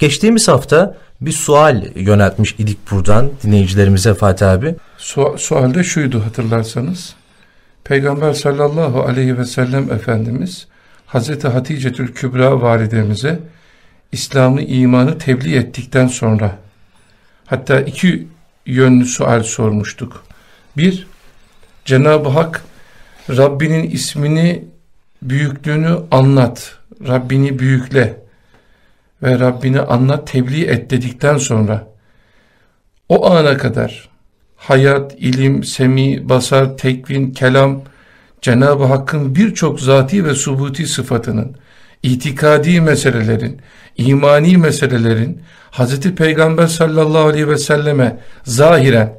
Geçtiğimiz hafta bir sual yöneltmiş idik buradan dinleyicilerimize Fatih abi. Su sual de şuydu hatırlarsanız. Peygamber sallallahu aleyhi ve sellem Efendimiz Hazreti Hatice-tül Kübra validemize İslam'ı, imanı tebliğ ettikten sonra hatta iki yönlü sual sormuştuk. Bir, Cenab-ı Hak Rabbinin ismini, büyüklüğünü anlat, Rabbini büyükle ve Rabbini anlat, tebliğ et dedikten sonra o ana kadar hayat, ilim, semi, basar, tekvin, kelam, Cenab-ı Hakk'ın birçok zati ve subuti sıfatının, itikadi meselelerin, imani meselelerin Hz. Peygamber sallallahu aleyhi ve selleme zahiren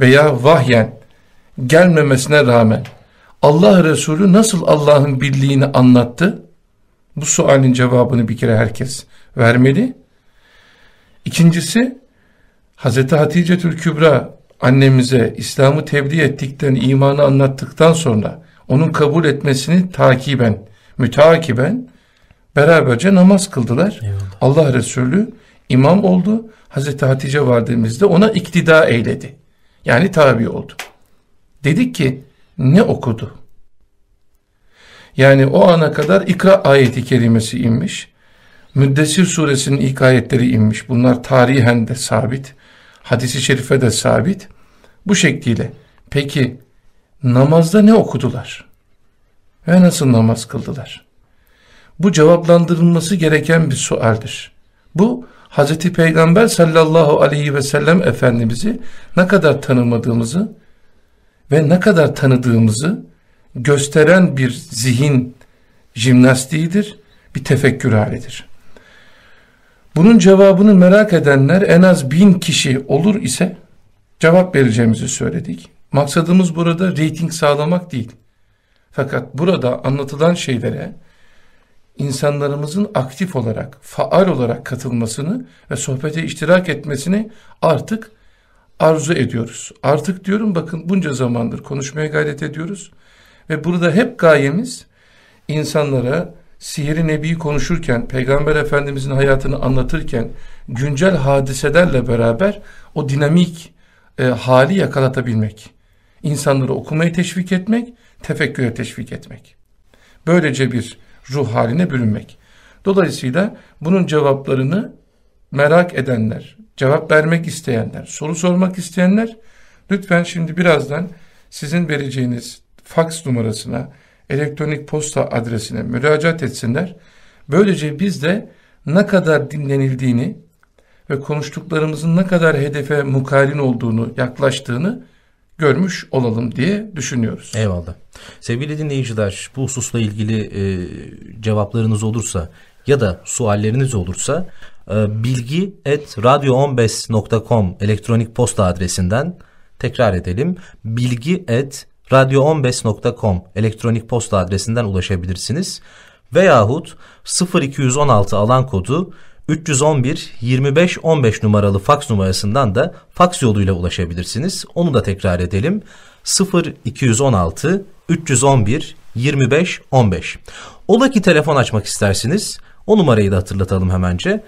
veya vahyen gelmemesine rağmen Allah Resulü nasıl Allah'ın birliğini anlattı? Bu sualin cevabını bir kere herkes vermeli. İkincisi Hz. Hatice Tül Kübra annemize İslam'ı tebliğ ettikten, imanı anlattıktan sonra onun kabul etmesini takiben, müteakiben beraberce namaz kıldılar. Eyvallah. Allah Resulü imam oldu. Hazreti Hatice validemiz ona iktida eyledi. Yani tabi oldu. Dedik ki ne okudu? Yani o ana kadar ikra ayeti kerimesi inmiş. Müddessir suresinin ilk ayetleri inmiş. Bunlar tarihen de sabit. Hadisi şerife de sabit. Bu şekliyle. Peki namazda ne okudular? Ve nasıl namaz kıldılar? Bu cevaplandırılması gereken bir sualdir. Bu Hz. Peygamber sallallahu aleyhi ve sellem Efendimiz'i ne kadar tanımadığımızı ve ne kadar tanıdığımızı gösteren bir zihin jimnastiğidir, bir tefekkür halidir. Bunun cevabını merak edenler en az bin kişi olur ise cevap vereceğimizi söyledik. Maksadımız burada reyting sağlamak değil. Fakat burada anlatılan şeylere insanlarımızın aktif olarak, faal olarak katılmasını ve sohbete iştirak etmesini artık arzu ediyoruz. Artık diyorum bakın bunca zamandır konuşmaya gayret ediyoruz. Ve burada hep gayemiz insanlara sihir nebi konuşurken, Peygamber Efendimizin hayatını anlatırken güncel hadiselerle beraber o dinamik e, hali yakalatabilmek. İnsanları okumaya teşvik etmek, tefekküre teşvik etmek. Böylece bir ruh haline bürünmek. Dolayısıyla bunun cevaplarını merak edenler, cevap vermek isteyenler, soru sormak isteyenler lütfen şimdi birazdan sizin vereceğiniz faks numarasına, elektronik posta adresine müracaat etsinler. Böylece biz de ne kadar dinlenildiğini ve konuştuklarımızın ne kadar hedefe mukarin olduğunu, yaklaştığını görmüş olalım diye düşünüyoruz. Eyvallah. Sevgili dinleyiciler bu hususla ilgili e, cevaplarınız olursa ya da sualleriniz olursa e, bilgi et radyo15.com elektronik posta adresinden tekrar edelim. Bilgi et radyo15.com elektronik posta adresinden ulaşabilirsiniz. Veyahut 0216 alan kodu 311 25 15 numaralı faks numarasından da faks yoluyla ulaşabilirsiniz. Onu da tekrar edelim. 0216 311 25 15. Ola ki telefon açmak istersiniz. O numarayı da hatırlatalım hemence.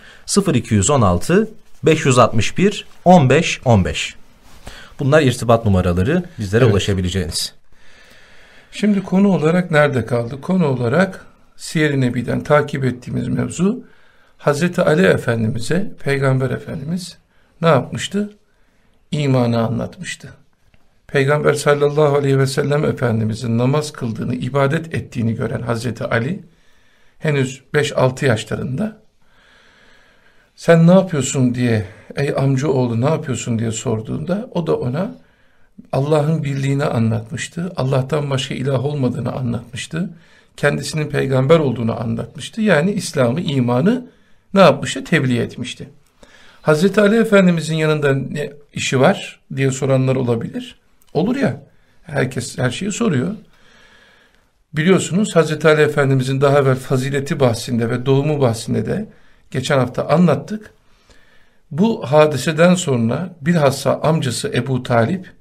0216 561 15 15. Bunlar irtibat numaraları bizlere evet. ulaşabileceğiniz. Şimdi konu olarak nerede kaldı? Konu olarak Siyer-i Nebi'den takip ettiğimiz mevzu Hazreti Ali Efendimiz'e Peygamber Efendimiz ne yapmıştı? İmanı anlatmıştı. Peygamber sallallahu aleyhi ve sellem Efendimizin namaz kıldığını, ibadet ettiğini gören Hazreti Ali henüz 5-6 yaşlarında sen ne yapıyorsun diye ey amcaoğlu ne yapıyorsun diye sorduğunda o da ona Allah'ın birliğini anlatmıştı. Allah'tan başka ilah olmadığını anlatmıştı. Kendisinin peygamber olduğunu anlatmıştı. Yani İslam'ı, imanı ne yapmıştı? Tebliğ etmişti. Hazreti Ali Efendimizin yanında ne işi var diye soranlar olabilir. Olur ya. Herkes her şeyi soruyor. Biliyorsunuz Hazreti Ali Efendimizin daha evvel fazileti bahsinde ve doğumu bahsinde de geçen hafta anlattık. Bu hadiseden sonra bilhassa amcası Ebu Talip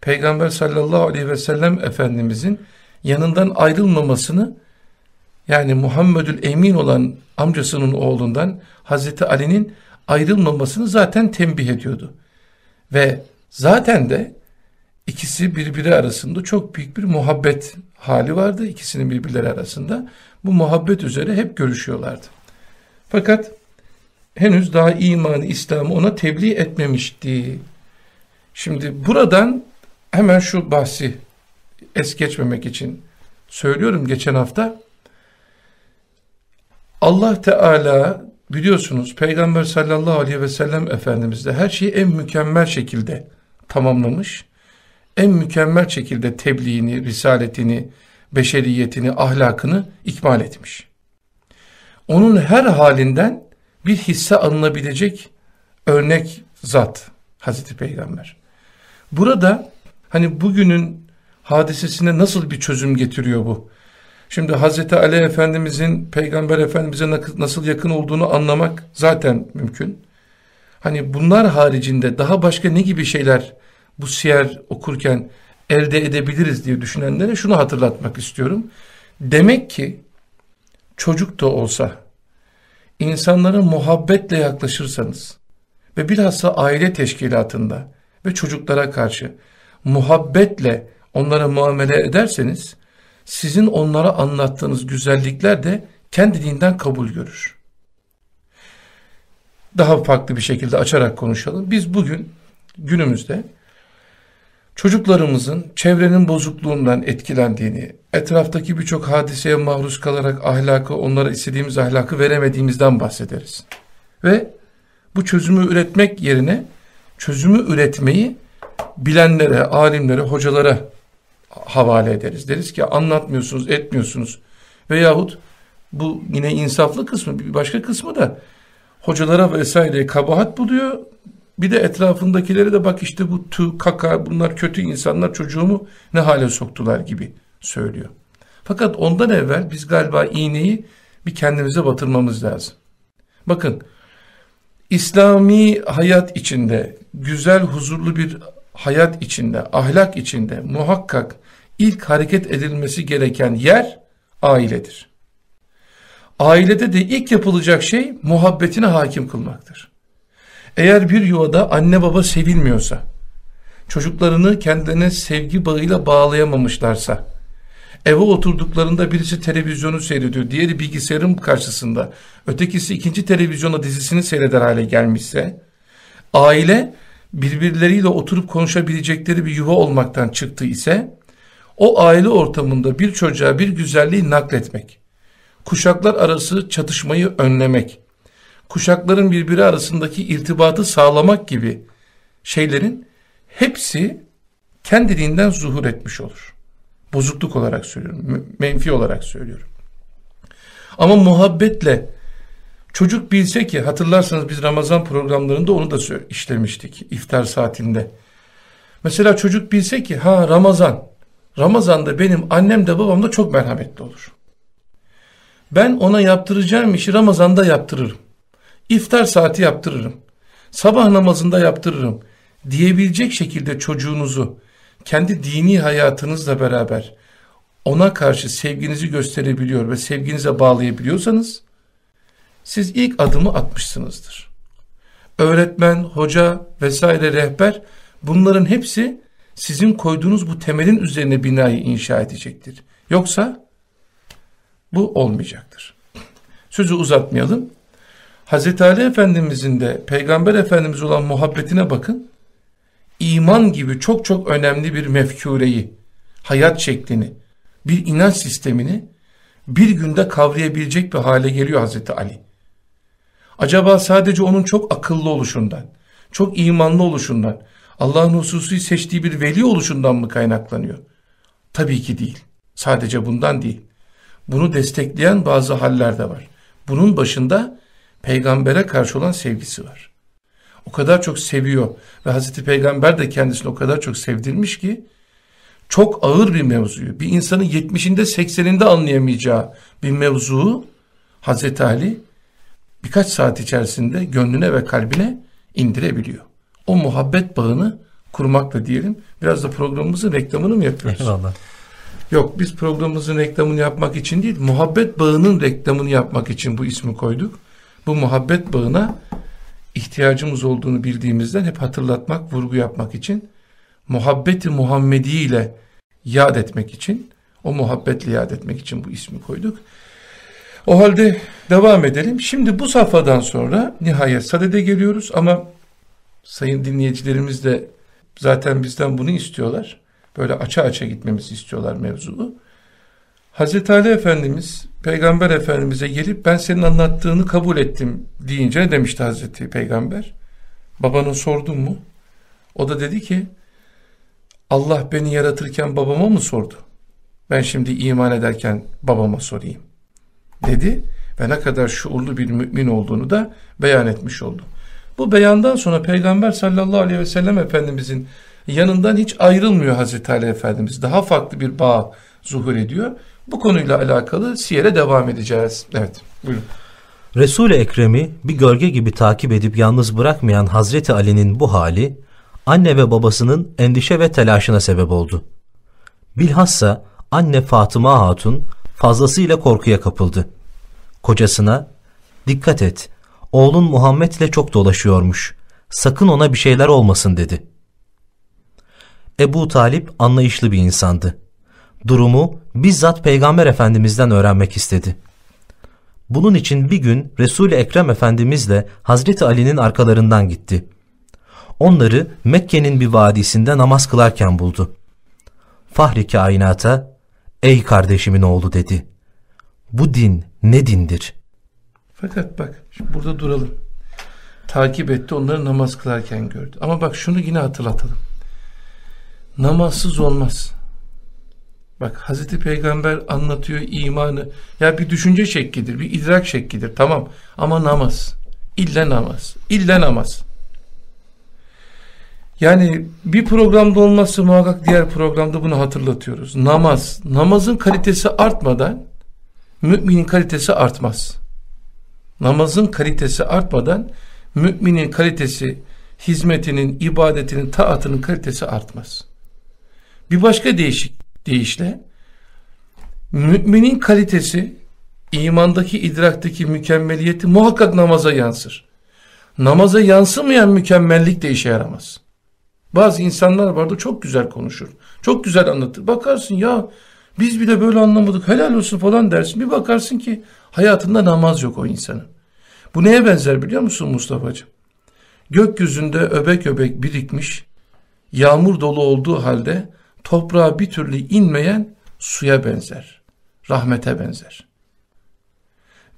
Peygamber sallallahu aleyhi ve sellem Efendimizin yanından ayrılmamasını yani Muhammedül Emin olan amcasının oğlundan Hazreti Ali'nin ayrılmamasını zaten tembih ediyordu. Ve zaten de ikisi birbiri arasında çok büyük bir muhabbet hali vardı ikisinin birbirleri arasında. Bu muhabbet üzere hep görüşüyorlardı. Fakat henüz daha imanı, İslam'ı ona tebliğ etmemişti. Şimdi buradan hemen şu bahsi es geçmemek için söylüyorum geçen hafta. Allah Teala biliyorsunuz Peygamber sallallahu aleyhi ve sellem Efendimiz de her şeyi en mükemmel şekilde tamamlamış. En mükemmel şekilde tebliğini, risaletini, beşeriyetini, ahlakını ikmal etmiş. Onun her halinden bir hisse alınabilecek örnek zat Hazreti Peygamber. Burada hani bugünün hadisesine nasıl bir çözüm getiriyor bu? Şimdi Hazreti Ali Efendimizin Peygamber Efendimiz'e nasıl yakın olduğunu anlamak zaten mümkün. Hani bunlar haricinde daha başka ne gibi şeyler bu siyer okurken elde edebiliriz diye düşünenlere şunu hatırlatmak istiyorum. Demek ki çocuk da olsa insanlara muhabbetle yaklaşırsanız ve bilhassa aile teşkilatında ve çocuklara karşı muhabbetle onlara muamele ederseniz sizin onlara anlattığınız güzellikler de kendiliğinden kabul görür. Daha farklı bir şekilde açarak konuşalım. Biz bugün günümüzde çocuklarımızın çevrenin bozukluğundan etkilendiğini, etraftaki birçok hadiseye maruz kalarak ahlakı, onlara istediğimiz ahlakı veremediğimizden bahsederiz. Ve bu çözümü üretmek yerine çözümü üretmeyi bilenlere, alimlere, hocalara havale ederiz. Deriz ki anlatmıyorsunuz, etmiyorsunuz. Veyahut bu yine insaflı kısmı, bir başka kısmı da hocalara vesaire kabahat buluyor. Bir de etrafındakileri de bak işte bu tü, kaka, bunlar kötü insanlar çocuğumu ne hale soktular gibi söylüyor. Fakat ondan evvel biz galiba iğneyi bir kendimize batırmamız lazım. Bakın İslami hayat içinde güzel huzurlu bir hayat içinde ahlak içinde muhakkak ilk hareket edilmesi gereken yer ailedir. Ailede de ilk yapılacak şey muhabbetine hakim kılmaktır. Eğer bir yuvada anne baba sevilmiyorsa, çocuklarını kendilerine sevgi bağıyla bağlayamamışlarsa, eve oturduklarında birisi televizyonu seyrediyor, diğeri bilgisayarın karşısında, ötekisi ikinci televizyona dizisini seyreder hale gelmişse, aile birbirleriyle oturup konuşabilecekleri bir yuva olmaktan çıktı ise, o aile ortamında bir çocuğa bir güzelliği nakletmek, kuşaklar arası çatışmayı önlemek, kuşakların birbiri arasındaki irtibatı sağlamak gibi şeylerin hepsi kendiliğinden zuhur etmiş olur. Bozukluk olarak söylüyorum, menfi olarak söylüyorum. Ama muhabbetle çocuk bilse ki hatırlarsanız biz Ramazan programlarında onu da işlemiştik iftar saatinde. Mesela çocuk bilse ki ha Ramazan Ramazan'da benim annem de babam da çok merhametli olur. Ben ona yaptıracağım işi Ramazan'da yaptırırım. İftar saati yaptırırım. Sabah namazında yaptırırım. Diyebilecek şekilde çocuğunuzu kendi dini hayatınızla beraber ona karşı sevginizi gösterebiliyor ve sevginize bağlayabiliyorsanız siz ilk adımı atmışsınızdır. Öğretmen, hoca vesaire rehber bunların hepsi sizin koyduğunuz bu temelin üzerine binayı inşa edecektir. Yoksa bu olmayacaktır. Sözü uzatmayalım. Hazreti Ali Efendimizin de Peygamber Efendimiz olan muhabbetine bakın. İman gibi çok çok önemli bir mefkureyi, hayat şeklini, bir inanç sistemini bir günde kavrayabilecek bir hale geliyor Hazreti Ali. Acaba sadece onun çok akıllı oluşundan, çok imanlı oluşundan, Allah'ın hususi seçtiği bir veli oluşundan mı kaynaklanıyor? Tabii ki değil. Sadece bundan değil. Bunu destekleyen bazı haller de var. Bunun başında peygambere karşı olan sevgisi var. O kadar çok seviyor ve Hazreti Peygamber de kendisini o kadar çok sevdirmiş ki çok ağır bir mevzuyu, bir insanın 70'inde 80'inde anlayamayacağı bir mevzuu Hazreti Ali birkaç saat içerisinde gönlüne ve kalbine indirebiliyor o muhabbet bağını kurmakla diyelim. Biraz da programımızın reklamını mı yapıyoruz? Eyvallah. Yok biz programımızın reklamını yapmak için değil, muhabbet bağının reklamını yapmak için bu ismi koyduk. Bu muhabbet bağına ihtiyacımız olduğunu bildiğimizden hep hatırlatmak, vurgu yapmak için muhabbeti Muhammedi ile yad etmek için, o muhabbetle yad etmek için bu ismi koyduk. O halde devam edelim. Şimdi bu safhadan sonra nihayet sadede geliyoruz ama sayın dinleyicilerimiz de zaten bizden bunu istiyorlar. Böyle aça aça gitmemizi istiyorlar mevzulu. Hazreti Ali Efendimiz Peygamber Efendimiz'e gelip ben senin anlattığını kabul ettim deyince demişti Hazreti Peygamber? Babana sordun mu? O da dedi ki Allah beni yaratırken babama mı sordu? Ben şimdi iman ederken babama sorayım. Dedi ve ne kadar şuurlu bir mümin olduğunu da beyan etmiş oldu. Bu beyandan sonra Peygamber sallallahu aleyhi ve sellem Efendimizin yanından hiç ayrılmıyor Hazreti Ali Efendimiz. Daha farklı bir bağ zuhur ediyor. Bu konuyla alakalı siyere devam edeceğiz. Evet buyurun. Resul-i Ekrem'i bir gölge gibi takip edip yalnız bırakmayan Hazreti Ali'nin bu hali anne ve babasının endişe ve telaşına sebep oldu. Bilhassa anne Fatıma Hatun fazlasıyla korkuya kapıldı. Kocasına dikkat et oğlun Muhammed ile çok dolaşıyormuş sakın ona bir şeyler olmasın dedi. Ebu Talip anlayışlı bir insandı. Durumu bizzat Peygamber Efendimiz'den öğrenmek istedi. Bunun için bir gün Resul-i Ekrem Efendimizle Hazreti Ali'nin arkalarından gitti. Onları Mekke'nin bir vadisinde namaz kılarken buldu. Fahri kainata, ey kardeşimin oğlu dedi. Bu din ne dindir? Fakat bak şimdi burada duralım. Takip etti onları namaz kılarken gördü. Ama bak şunu yine hatırlatalım. Namazsız olmaz. Bak Hazreti Peygamber anlatıyor imanı. Ya bir düşünce şeklidir, bir idrak şeklidir. Tamam ama namaz. İlle namaz. İlle namaz. Yani bir programda olmazsa muhakkak diğer programda bunu hatırlatıyoruz. Namaz. Namazın kalitesi artmadan müminin kalitesi artmaz. Namazın kalitesi artmadan müminin kalitesi, hizmetinin, ibadetinin, taatının kalitesi artmaz. Bir başka değişik deyişle müminin kalitesi imandaki idraktaki mükemmeliyeti muhakkak namaza yansır. Namaza yansımayan mükemmellik de işe yaramaz. Bazı insanlar vardı çok güzel konuşur. Çok güzel anlatır. Bakarsın ya biz bile böyle anlamadık helal olsun falan dersin. Bir bakarsın ki hayatında namaz yok o insanın. Bu neye benzer biliyor musun Mustafa'cığım? Gökyüzünde öbek öbek birikmiş, yağmur dolu olduğu halde toprağa bir türlü inmeyen suya benzer. Rahmete benzer.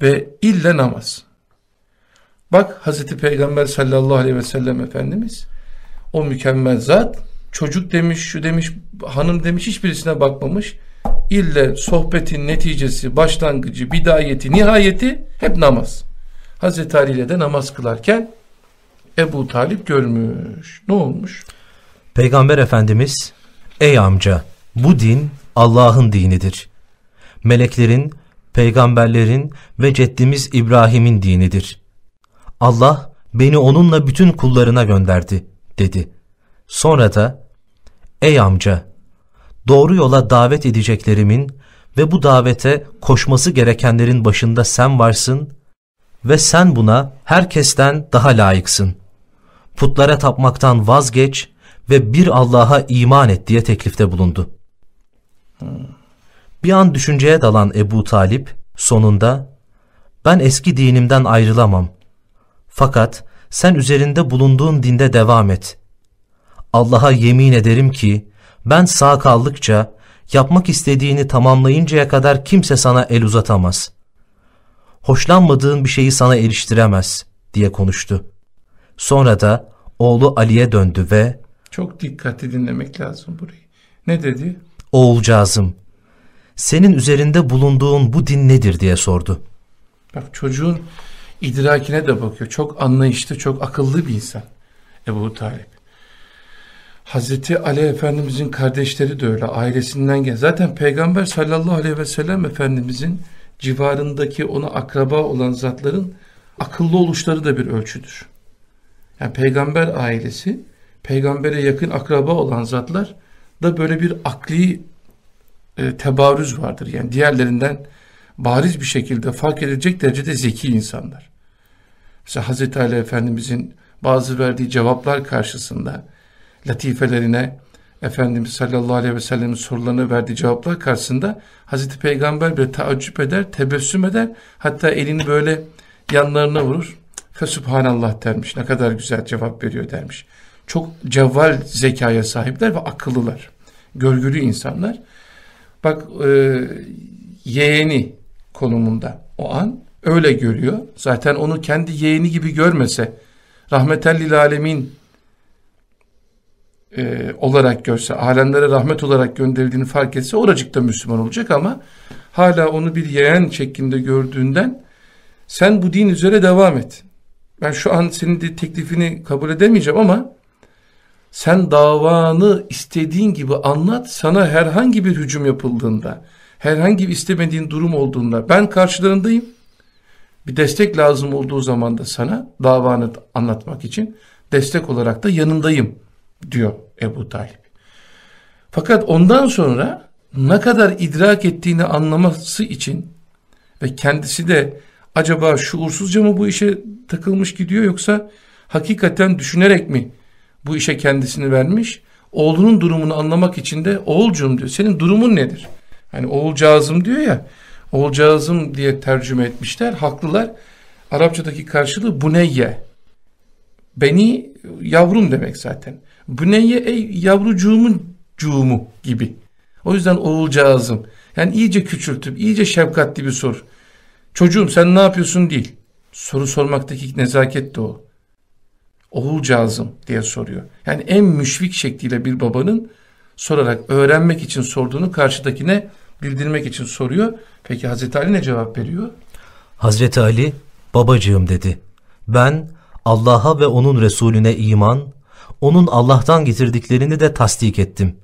Ve ille namaz. Bak Hazreti Peygamber sallallahu aleyhi ve sellem Efendimiz o mükemmel zat çocuk demiş, şu demiş, hanım demiş hiçbirisine bakmamış. İlle sohbetin neticesi, başlangıcı, bidayeti, nihayeti hep namaz. Hazreti Ali ile de namaz kılarken Ebu Talip görmüş. Ne olmuş? Peygamber Efendimiz Ey amca bu din Allah'ın dinidir. Meleklerin, peygamberlerin ve ceddimiz İbrahim'in dinidir. Allah beni onunla bütün kullarına gönderdi dedi. Sonra da ey amca doğru yola davet edeceklerimin ve bu davete koşması gerekenlerin başında sen varsın ve sen buna herkesten daha layıksın. Putlara tapmaktan vazgeç ve bir Allah'a iman et diye teklifte bulundu. Bir an düşünceye dalan Ebu Talip sonunda ben eski dinimden ayrılamam. Fakat sen üzerinde bulunduğun dinde devam et. Allah'a yemin ederim ki ben sağ kaldıkça yapmak istediğini tamamlayıncaya kadar kimse sana el uzatamaz. Hoşlanmadığın bir şeyi sana eriştiremez diye konuştu. Sonra da oğlu Ali'ye döndü ve çok dikkatli dinlemek lazım burayı. Ne dedi? Oğulcağızım, senin üzerinde bulunduğun bu din nedir diye sordu. Bak çocuğun idrakine de bakıyor. Çok anlayışlı, çok akıllı bir insan Ebu Talip. Hazreti Ali Efendimizin kardeşleri de öyle ailesinden gel. Zaten Peygamber sallallahu aleyhi ve sellem Efendimizin civarındaki ona akraba olan zatların akıllı oluşları da bir ölçüdür. Yani peygamber ailesi peygambere yakın akraba olan zatlar da böyle bir akli e, tebarüz vardır. Yani diğerlerinden bariz bir şekilde fark edilecek derecede zeki insanlar. Mesela Hazreti Ali Efendimizin bazı verdiği cevaplar karşısında latifelerine Efendimiz sallallahu aleyhi ve sellem'in sorularına verdiği cevaplar karşısında Hazreti Peygamber bir taaccüp eder, tebessüm eder. Hatta elini böyle yanlarına vurur. Fesubhanallah dermiş. Ne kadar güzel cevap veriyor dermiş. Çok cevval zekaya sahipler ve akıllılar. Görgülü insanlar. Bak e, yeğeni konumunda o an öyle görüyor. Zaten onu kendi yeğeni gibi görmese rahmetellil alemin e, olarak görse, alemlere rahmet olarak gönderildiğini fark etse oracıkta Müslüman olacak ama hala onu bir yeğen şeklinde gördüğünden sen bu din üzere devam et. Ben şu an senin de teklifini kabul edemeyeceğim ama sen davanı istediğin gibi anlat. Sana herhangi bir hücum yapıldığında, herhangi bir istemediğin durum olduğunda ben karşılarındayım. Bir destek lazım olduğu zaman da sana davanı anlatmak için destek olarak da yanındayım diyor Ebu Talip. Fakat ondan sonra ne kadar idrak ettiğini anlaması için ve kendisi de acaba şuursuzca mı bu işe takılmış gidiyor yoksa hakikaten düşünerek mi bu işe kendisini vermiş? Oğlunun durumunu anlamak için de oğulcum diyor. Senin durumun nedir? Hani oğulcağızım diyor ya. Oğulcağızım diye tercüme etmişler. Haklılar. Arapçadaki karşılığı buneyye. Beni yavrum demek zaten. Buneyye ey yavrucuğumun cuğumu gibi. O yüzden oğulcağızım. Yani iyice küçültüp iyice şefkatli bir soru. Çocuğum sen ne yapıyorsun değil. Soru sormaktaki nezaket de o. Oğulcağızım diye soruyor. Yani en müşfik şekliyle bir babanın sorarak öğrenmek için sorduğunu karşıdakine bildirmek için soruyor. Peki Hazreti Ali ne cevap veriyor? Hazreti Ali babacığım dedi. Ben Allah'a ve onun Resulüne iman, onun Allah'tan getirdiklerini de tasdik ettim.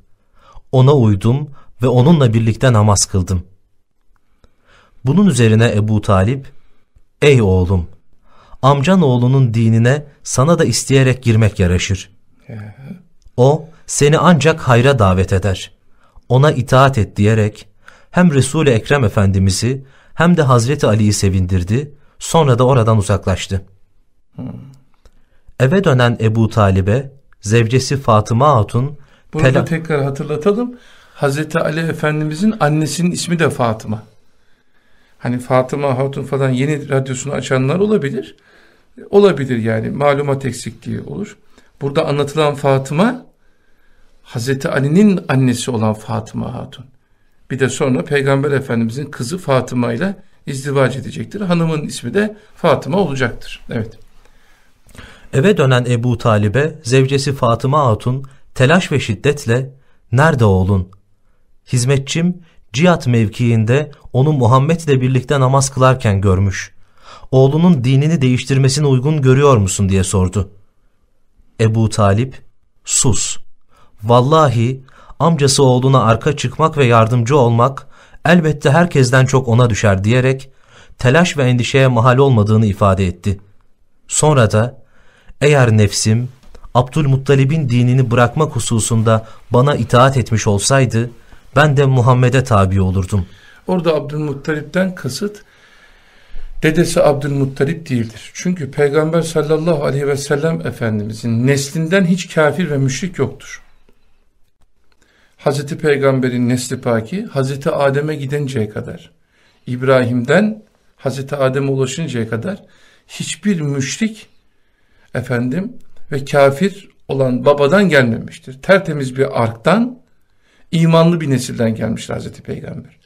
Ona uydum ve onunla birlikte namaz kıldım. Bunun üzerine Ebu Talip, Ey oğlum, amcan oğlunun dinine sana da isteyerek girmek yaraşır. O seni ancak hayra davet eder. Ona itaat et diyerek hem Resul-i Ekrem Efendimiz'i hem de Hazreti Ali'yi sevindirdi. Sonra da oradan uzaklaştı. Eve dönen Ebu Talib'e zevcesi Fatıma Hatun Burada tekrar hatırlatalım. Hazreti Ali Efendimizin annesinin ismi de Fatıma. Hani Fatıma Hatun falan yeni radyosunu açanlar olabilir. Olabilir yani malumat eksikliği olur. Burada anlatılan Fatıma Hazreti Ali'nin annesi olan Fatıma Hatun. Bir de sonra Peygamber Efendimizin kızı Fatıma ile izdivac edecektir. Hanımın ismi de Fatıma olacaktır. Evet. Eve dönen Ebu Talib'e zevcesi Fatıma Hatun telaş ve şiddetle ''Nerede oğlun?'' Hizmetçim cihat mevkiinde onu Muhammed'le birlikte namaz kılarken görmüş. Oğlunun dinini değiştirmesini uygun görüyor musun diye sordu. Ebu Talip, sus. Vallahi amcası oğluna arka çıkmak ve yardımcı olmak elbette herkesten çok ona düşer diyerek telaş ve endişeye mahal olmadığını ifade etti. Sonra da eğer nefsim Abdülmuttalib'in dinini bırakmak hususunda bana itaat etmiş olsaydı ben de Muhammed'e tabi olurdum. Orada Abdülmuttalip'ten kasıt dedesi Abdülmuttalip değildir. Çünkü Peygamber sallallahu aleyhi ve sellem Efendimizin neslinden hiç kafir ve müşrik yoktur. Hazreti Peygamber'in nesli paki Hazreti Adem'e gidinceye kadar İbrahim'den Hazreti Adem'e ulaşıncaya kadar hiçbir müşrik efendim ve kafir olan babadan gelmemiştir. Tertemiz bir arktan imanlı bir nesilden gelmiştir Hazreti Peygamber.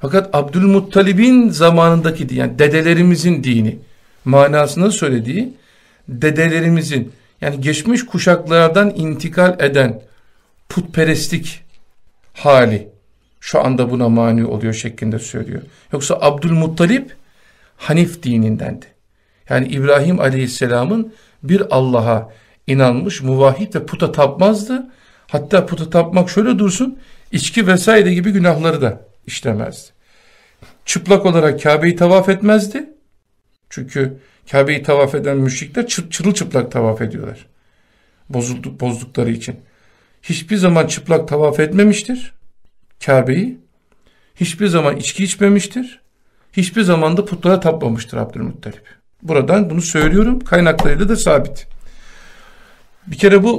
Fakat Abdülmuttalib'in zamanındaki yani dedelerimizin dini manasında söylediği dedelerimizin yani geçmiş kuşaklardan intikal eden putperestlik hali şu anda buna mani oluyor şeklinde söylüyor. Yoksa Abdülmuttalip Hanif dinindendi. Yani İbrahim Aleyhisselam'ın bir Allah'a inanmış, muvahhid ve puta tapmazdı. Hatta puta tapmak şöyle dursun, içki vesaire gibi günahları da işlemezdi. Çıplak olarak Kabe'yi tavaf etmezdi. Çünkü Kabe'yi tavaf eden müşrikler çır, çırılçıplak tavaf ediyorlar. Bozulduk, bozdukları için. Hiçbir zaman çıplak tavaf etmemiştir Kabe'yi. hiçbir zaman içki içmemiştir. Hiçbir zaman da putlara tapmamıştır Abdülmuttalip. Buradan bunu söylüyorum. Kaynaklarıyla da sabit. Bir kere bu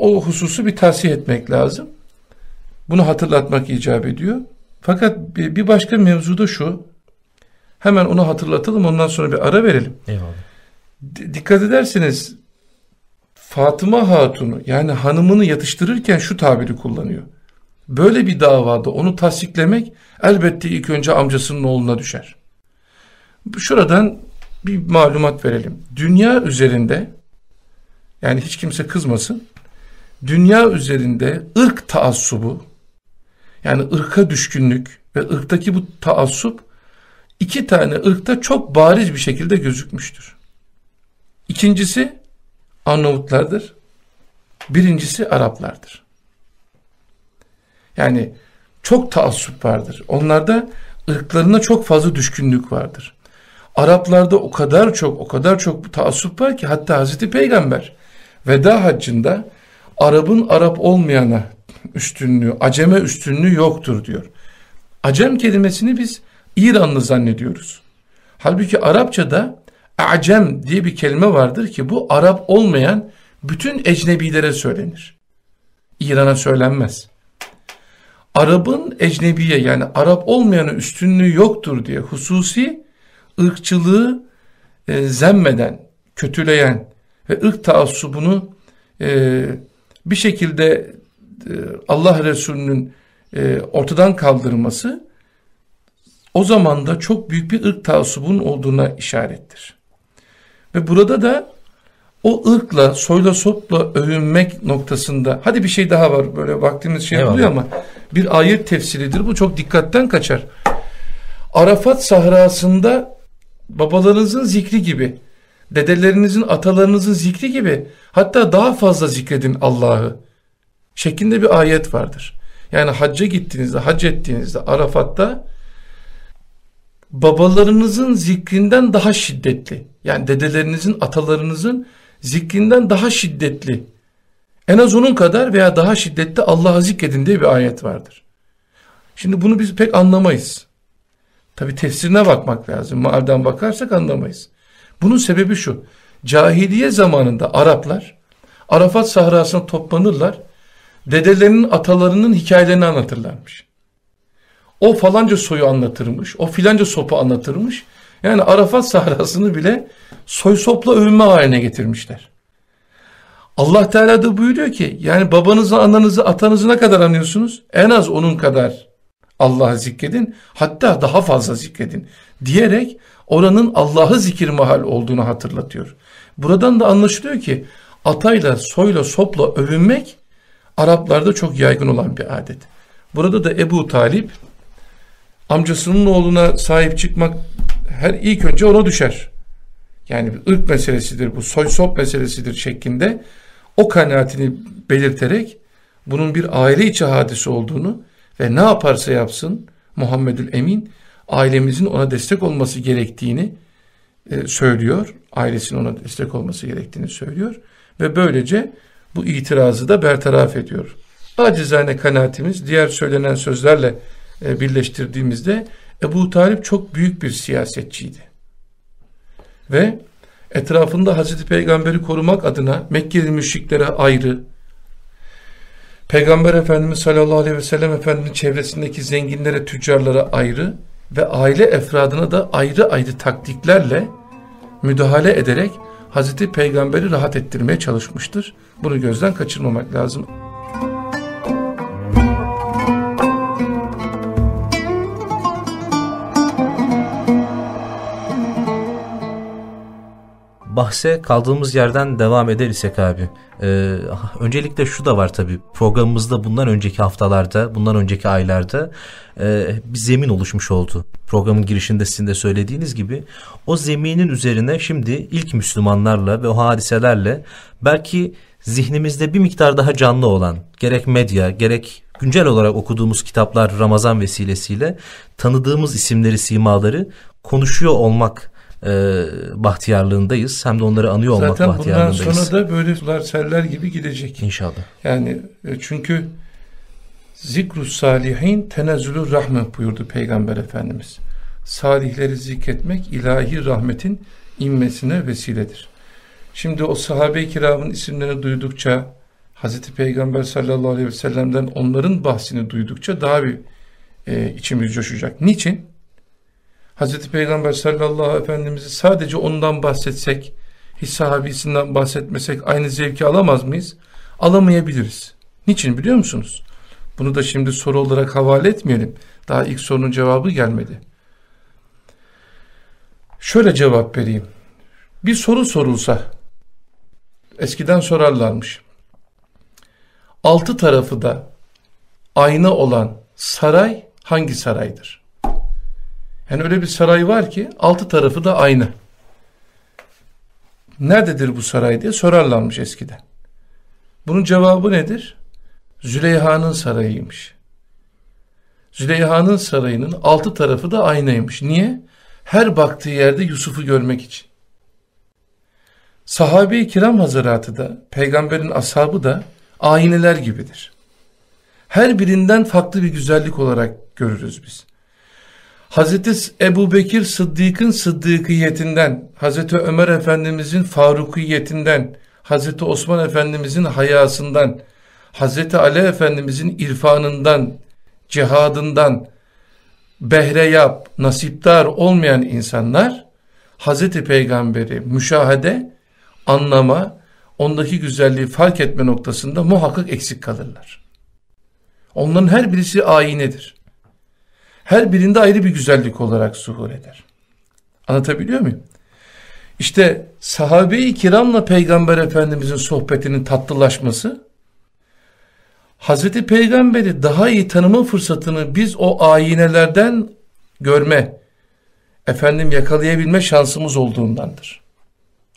o hususu bir tavsiye etmek lazım. Bunu hatırlatmak icap ediyor. Fakat bir başka mevzu da şu. Hemen onu hatırlatalım ondan sonra bir ara verelim. Eyvallah. D- dikkat ederseniz Fatıma Hatun'u yani hanımını yatıştırırken şu tabiri kullanıyor. Böyle bir davada onu tasdiklemek elbette ilk önce amcasının oğluna düşer. Şuradan bir malumat verelim. Dünya üzerinde yani hiç kimse kızmasın. Dünya üzerinde ırk taassubu yani ırka düşkünlük ve ırktaki bu taassup iki tane ırkta çok bariz bir şekilde gözükmüştür. İkincisi Arnavutlardır. Birincisi Araplardır. Yani çok taassup vardır. Onlarda ırklarına çok fazla düşkünlük vardır. Araplarda o kadar çok o kadar çok taassup var ki hatta Hazreti Peygamber veda haccında Arap'ın Arap olmayana üstünlüğü, Aceme üstünlüğü yoktur diyor. Acem kelimesini biz İranlı zannediyoruz. Halbuki Arapçada Acem diye bir kelime vardır ki bu Arap olmayan bütün ecnebilere söylenir. İran'a söylenmez. Arap'ın ecnebiye yani Arap olmayanı üstünlüğü yoktur diye hususi ırkçılığı e, zemmeden, kötüleyen ve ırk taassubunu e, bir şekilde Allah Resulü'nün e, ortadan kaldırması o zaman da çok büyük bir ırk taassubunun olduğuna işarettir. Ve burada da o ırkla, soyla sopla övünmek noktasında hadi bir şey daha var böyle vaktimiz şey yapılıyor ama bir ayet tefsiridir bu çok dikkatten kaçar. Arafat sahrasında babalarınızın zikri gibi, dedelerinizin, atalarınızın zikri gibi hatta daha fazla zikredin Allah'ı şeklinde bir ayet vardır. Yani hacca gittiğinizde, hac ettiğinizde Arafat'ta babalarınızın zikrinden daha şiddetli. Yani dedelerinizin, atalarınızın zikrinden daha şiddetli. En az onun kadar veya daha şiddetli Allah'ı zikredin diye bir ayet vardır. Şimdi bunu biz pek anlamayız. Tabi tefsirine bakmak lazım. Maalden bakarsak anlamayız. Bunun sebebi şu. Cahiliye zamanında Araplar Arafat sahrasına toplanırlar. Dedelerinin atalarının hikayelerini anlatırlarmış. O falanca soyu anlatırmış. O filanca sopu anlatırmış. Yani Arafat sahrasını bile soy sopla övünme haline getirmişler. Allah Teala da buyuruyor ki yani babanızı, ananızı, atanızı ne kadar anıyorsunuz? En az onun kadar Allah'ı zikredin. Hatta daha fazla zikredin. Diyerek oranın Allah'ı zikir mahal olduğunu hatırlatıyor. Buradan da anlaşılıyor ki atayla, soyla, sopla övünmek Araplarda çok yaygın olan bir adet. Burada da Ebu Talip amcasının oğluna sahip çıkmak her ilk önce ona düşer. Yani bir ırk meselesidir bu, soy sop meselesidir şeklinde o kanaatini belirterek bunun bir aile içi hadisi olduğunu ve ne yaparsa yapsın Muhammedül Emin ailemizin ona destek olması gerektiğini e, söylüyor. Ailesinin ona destek olması gerektiğini söylüyor ve böylece bu itirazı da bertaraf ediyor. Acizane kanaatimiz diğer söylenen sözlerle e, birleştirdiğimizde Ebu Talip çok büyük bir siyasetçiydi. Ve etrafında Hazreti Peygamber'i korumak adına Mekkeli müşriklere ayrı, Peygamber Efendimiz sallallahu aleyhi ve sellem Efendimiz'in çevresindeki zenginlere, tüccarlara ayrı ve aile efradına da ayrı ayrı taktiklerle müdahale ederek Hazreti Peygamber'i rahat ettirmeye çalışmıştır. Bunu gözden kaçırmamak lazım. bahse kaldığımız yerden devam eder isek abi. Ee, öncelikle şu da var tabii programımızda bundan önceki haftalarda, bundan önceki aylarda e, bir zemin oluşmuş oldu. Programın girişinde sizin de söylediğiniz gibi o zeminin üzerine şimdi ilk Müslümanlarla ve o hadiselerle belki zihnimizde bir miktar daha canlı olan gerek medya gerek güncel olarak okuduğumuz kitaplar Ramazan vesilesiyle tanıdığımız isimleri, simaları konuşuyor olmak e, bahtiyarlığındayız. Hem de onları anıyor olmak Zaten bahtiyarlığındayız. Zaten bundan sonra da böyle sular seller gibi gidecek. İnşallah. Yani e, çünkü Zikru salihin tenezzülü rahmet buyurdu Peygamber Efendimiz. Salihleri zikretmek ilahi rahmetin inmesine vesiledir. Şimdi o sahabe-i kiramın isimlerini duydukça Hazreti Peygamber sallallahu aleyhi ve sellem'den onların bahsini duydukça daha bir e, içimiz coşacak. Niçin? Hazreti Peygamber sallallahu aleyhi ve efendimizi sadece ondan bahsetsek, hiç sahabisinden bahsetmesek aynı zevki alamaz mıyız? Alamayabiliriz. Niçin biliyor musunuz? Bunu da şimdi soru olarak havale etmeyelim. Daha ilk sorunun cevabı gelmedi. Şöyle cevap vereyim. Bir soru sorulsa, eskiden sorarlarmış. Altı tarafı da ayna olan saray hangi saraydır? Yani öyle bir saray var ki altı tarafı da ayna. Nerededir bu saray diye sorarlarmış eskiden. Bunun cevabı nedir? Züleyha'nın sarayıymış. Züleyha'nın sarayının altı tarafı da aynaymış. Niye? Her baktığı yerde Yusuf'u görmek için. Sahabe-i kiram hazaratı da, peygamberin ashabı da ayneler gibidir. Her birinden farklı bir güzellik olarak görürüz biz. Hazreti Ebu Bekir Sıddık'ın sıddıkiyetinden, Hazreti Ömer Efendimizin farukiyetinden, Hazreti Osman Efendimizin hayasından, Hazreti Ali Efendimizin irfanından, cihadından, behreyap, nasiptar olmayan insanlar, Hazreti Peygamber'i müşahede, anlama, ondaki güzelliği fark etme noktasında muhakkak eksik kalırlar. Onların her birisi ayinedir. Her birinde ayrı bir güzellik olarak zuhur eder. Anlatabiliyor muyum? İşte sahabe-i kiramla Peygamber Efendimizin sohbetinin tatlılaşması, Hazreti Peygamber'i daha iyi tanıma fırsatını biz o ayinelerden görme, efendim yakalayabilme şansımız olduğundandır.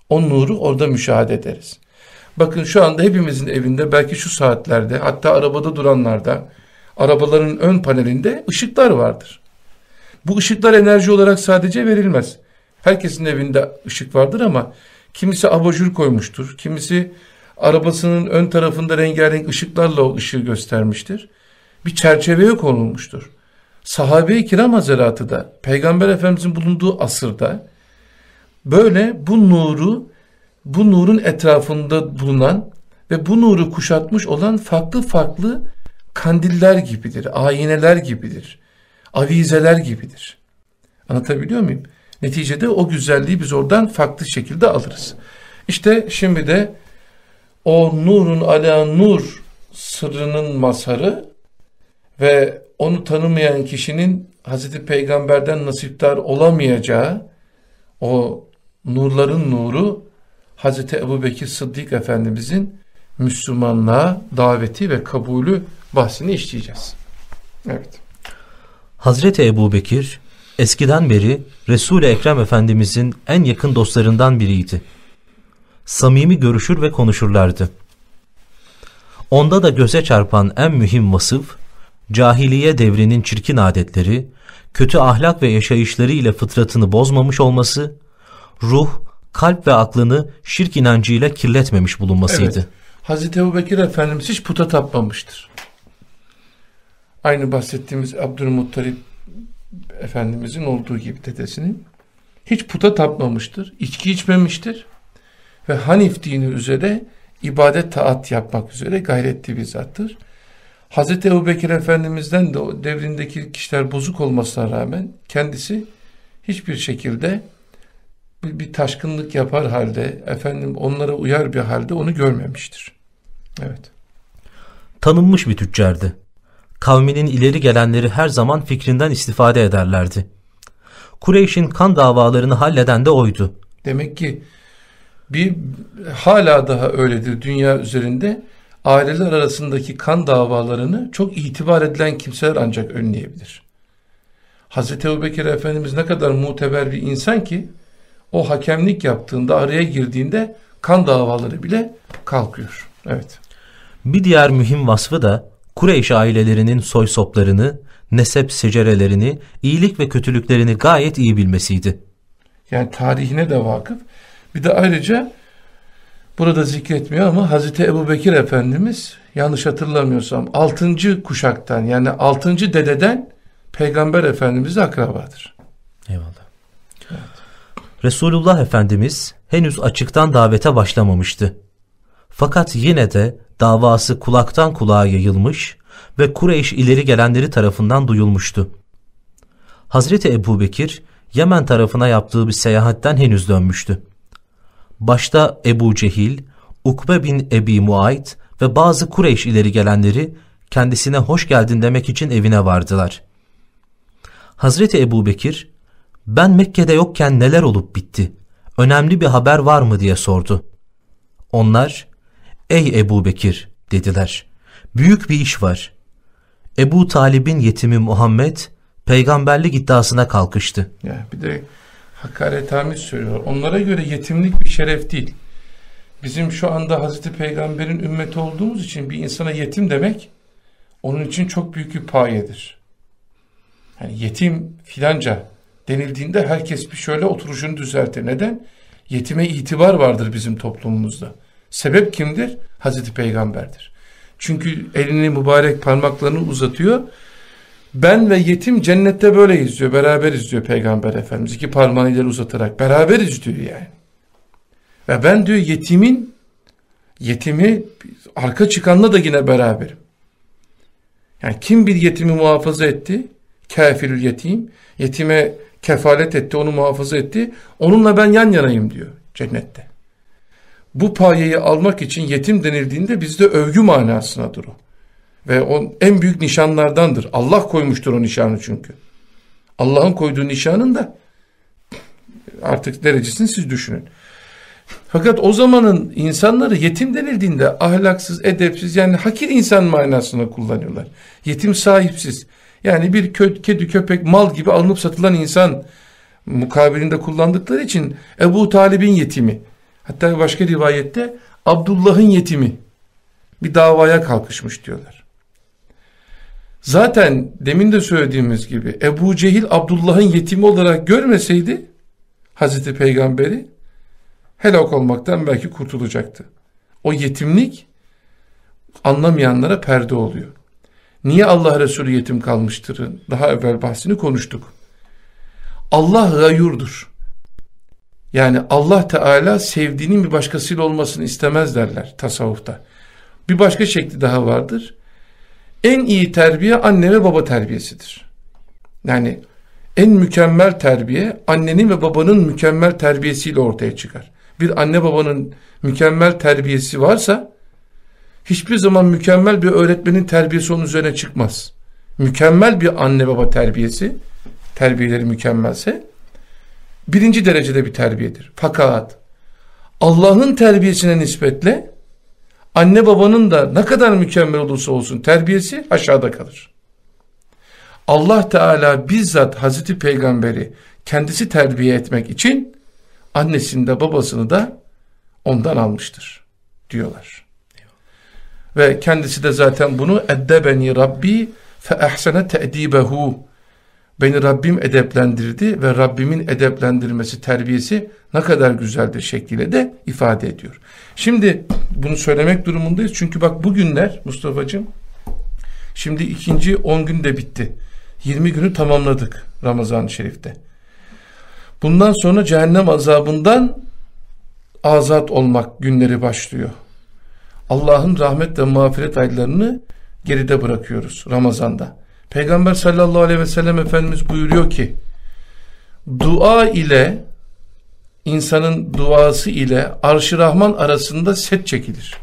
O nuru orada müşahede ederiz. Bakın şu anda hepimizin evinde belki şu saatlerde hatta arabada duranlarda arabaların ön panelinde ışıklar vardır. Bu ışıklar enerji olarak sadece verilmez. Herkesin evinde ışık vardır ama kimisi abajur koymuştur. Kimisi arabasının ön tarafında rengarenk ışıklarla o ışığı göstermiştir. Bir çerçeveye konulmuştur. Sahabe-i kiram hazaratı da Peygamber Efendimizin bulunduğu asırda böyle bu nuru bu nurun etrafında bulunan ve bu nuru kuşatmış olan farklı farklı kandiller gibidir, ayineler gibidir, avizeler gibidir. Anlatabiliyor muyum? Neticede o güzelliği biz oradan farklı şekilde alırız. İşte şimdi de o nurun ala nur sırrının mazharı ve onu tanımayan kişinin Hazreti Peygamber'den nasiptar olamayacağı o nurların nuru Hazreti Ebu Bekir Sıddık Efendimizin Müslümanlığa daveti ve kabulü bahsini işleyeceğiz. Evet. Hazreti Ebu Bekir eskiden beri Resul-i Ekrem Efendimizin en yakın dostlarından biriydi. Samimi görüşür ve konuşurlardı. Onda da göze çarpan en mühim vasıf, cahiliye devrinin çirkin adetleri, kötü ahlak ve yaşayışları ile fıtratını bozmamış olması, ruh, kalp ve aklını şirk inancıyla kirletmemiş bulunmasıydı. Evet. Hazreti Ebu Bekir Efendimiz hiç puta tapmamıştır. Aynı bahsettiğimiz Abdülmuttalip Efendimizin olduğu gibi dedesinin hiç puta tapmamıştır, içki içmemiştir ve Hanif dini üzere ibadet taat yapmak üzere gayretli bir zattır. Hazreti Ebu Bekir Efendimiz'den de o devrindeki kişiler bozuk olmasına rağmen kendisi hiçbir şekilde bir, taşkınlık yapar halde efendim onlara uyar bir halde onu görmemiştir. Evet. Tanınmış bir tüccardı. Kavminin ileri gelenleri her zaman fikrinden istifade ederlerdi. Kureyş'in kan davalarını halleden de oydu. Demek ki bir hala daha öyledir dünya üzerinde aileler arasındaki kan davalarını çok itibar edilen kimseler ancak önleyebilir. Hazreti Ebubekir Efendimiz ne kadar muteber bir insan ki o hakemlik yaptığında araya girdiğinde kan davaları bile kalkıyor. Evet. Bir diğer mühim vasfı da Kureyş ailelerinin soy soplarını, nesep secerelerini, iyilik ve kötülüklerini gayet iyi bilmesiydi. Yani tarihine de vakıf. Bir de ayrıca burada zikretmiyor ama Hazreti Ebu Bekir Efendimiz yanlış hatırlamıyorsam 6. kuşaktan yani 6. dededen Peygamber Efendimiz'e akrabadır. Eyvallah. Evet. Resulullah Efendimiz henüz açıktan davete başlamamıştı. Fakat yine de davası kulaktan kulağa yayılmış ve Kureyş ileri gelenleri tarafından duyulmuştu. Hazreti Ebu Bekir Yemen tarafına yaptığı bir seyahatten henüz dönmüştü. Başta Ebu Cehil, Ukbe bin Ebi Muayt ve bazı Kureyş ileri gelenleri kendisine hoş geldin demek için evine vardılar. Hazreti Ebu Bekir, ben Mekke'de yokken neler olup bitti, önemli bir haber var mı diye sordu. Onlar, ey Ebu Bekir dediler, büyük bir iş var. Ebu Talib'in yetimi Muhammed, peygamberlik iddiasına kalkıştı. Ya bir de hakaretamiz söylüyor. Onlara göre yetimlik bir şeref değil. Bizim şu anda Hazreti Peygamber'in ümmeti olduğumuz için bir insana yetim demek onun için çok büyük bir payedir. Yani yetim filanca denildiğinde herkes bir şöyle oturuşunu düzeltir. Neden? Yetime itibar vardır bizim toplumumuzda. Sebep kimdir? Hazreti Peygamber'dir. Çünkü elini mübarek parmaklarını uzatıyor. Ben ve yetim cennette böyle izliyor. Beraber izliyor Peygamber Efendimiz. İki parmağını ileri uzatarak. Beraber izliyor yani. Ve ben diyor yetimin yetimi arka çıkanla da yine beraberim. Yani kim bir yetimi muhafaza etti? Kafirül yetim. Yetime kefalet etti, onu muhafaza etti. Onunla ben yan yanayım diyor cennette. Bu payeyi almak için yetim denildiğinde bizde övgü manasınadır o. Ve o en büyük nişanlardandır. Allah koymuştur o nişanı çünkü. Allah'ın koyduğu nişanın da artık derecesini siz düşünün. Fakat o zamanın insanları yetim denildiğinde ahlaksız, edepsiz yani hakir insan manasını kullanıyorlar. Yetim sahipsiz. Yani bir kö kedi, köpek, mal gibi alınıp satılan insan mukabilinde kullandıkları için Ebu Talib'in yetimi. Hatta başka rivayette Abdullah'ın yetimi bir davaya kalkışmış diyorlar. Zaten demin de söylediğimiz gibi Ebu Cehil Abdullah'ın yetimi olarak görmeseydi Hazreti Peygamberi helak olmaktan belki kurtulacaktı. O yetimlik anlamayanlara perde oluyor. Niye Allah Resulü yetim kalmıştır? Daha evvel bahsini konuştuk. Allah gayurdur. Yani Allah Teala sevdiğinin bir başkasıyla olmasını istemez derler tasavvufta. Bir başka şekli daha vardır. En iyi terbiye anne ve baba terbiyesidir. Yani en mükemmel terbiye annenin ve babanın mükemmel terbiyesiyle ortaya çıkar. Bir anne babanın mükemmel terbiyesi varsa hiçbir zaman mükemmel bir öğretmenin terbiyesi onun üzerine çıkmaz. Mükemmel bir anne baba terbiyesi, terbiyeleri mükemmelse birinci derecede bir terbiyedir. Fakat Allah'ın terbiyesine nispetle anne babanın da ne kadar mükemmel olursa olsun terbiyesi aşağıda kalır. Allah Teala bizzat Hazreti Peygamberi kendisi terbiye etmek için annesini de babasını da ondan almıştır diyorlar. Ve kendisi de zaten bunu eddebeni Rabbi fe ahsene te'dibehu beni Rabbim edeplendirdi ve Rabbimin edeplendirmesi, terbiyesi ne kadar güzeldir şekliyle de ifade ediyor. Şimdi bunu söylemek durumundayız. Çünkü bak bugünler Mustafa'cığım şimdi ikinci on gün de bitti. 20 günü tamamladık Ramazan-ı Şerif'te. Bundan sonra cehennem azabından azat olmak günleri başlıyor. Allah'ın rahmet ve mağfiret aylarını geride bırakıyoruz Ramazan'da. Peygamber sallallahu aleyhi ve sellem Efendimiz buyuruyor ki dua ile insanın duası ile arş-ı rahman arasında set çekilir.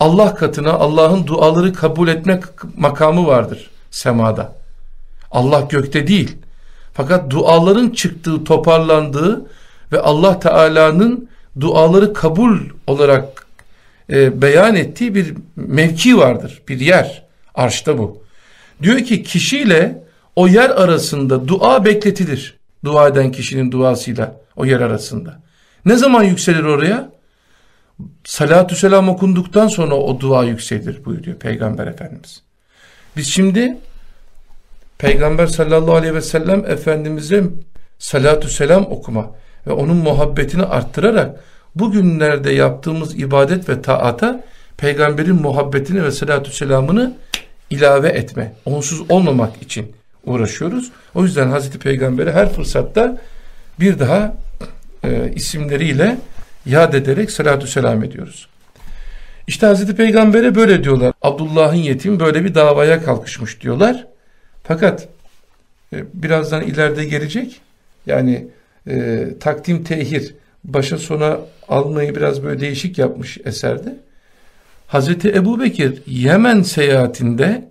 Allah katına Allah'ın duaları kabul etmek makamı vardır semada. Allah gökte değil. Fakat duaların çıktığı, toparlandığı ve Allah Teala'nın duaları kabul olarak e, beyan ettiği bir mevki vardır. Bir yer. Arşta bu. Diyor ki kişiyle o yer arasında dua bekletilir. Dua eden kişinin duasıyla o yer arasında. Ne zaman yükselir oraya? Salatü selam okunduktan sonra o dua yükselir buyuruyor Peygamber Efendimiz. Biz şimdi Peygamber sallallahu aleyhi ve sellem Efendimiz'e salatü selam okuma ve onun muhabbetini arttırarak bugünlerde yaptığımız ibadet ve taata peygamberin muhabbetini ve salatü selamını ilave etme, onsuz olmamak için uğraşıyoruz. O yüzden Hazreti Peygamber'i her fırsatta bir daha e, isimleriyle yad ederek salatü selam ediyoruz. İşte Hazreti Peygamber'e böyle diyorlar. Abdullah'ın yetimi böyle bir davaya kalkışmış diyorlar. Fakat e, birazdan ileride gelecek. Yani e, takdim tehir başa sona almayı biraz böyle değişik yapmış eserde. Hazreti Ebu Bekir Yemen seyahatinde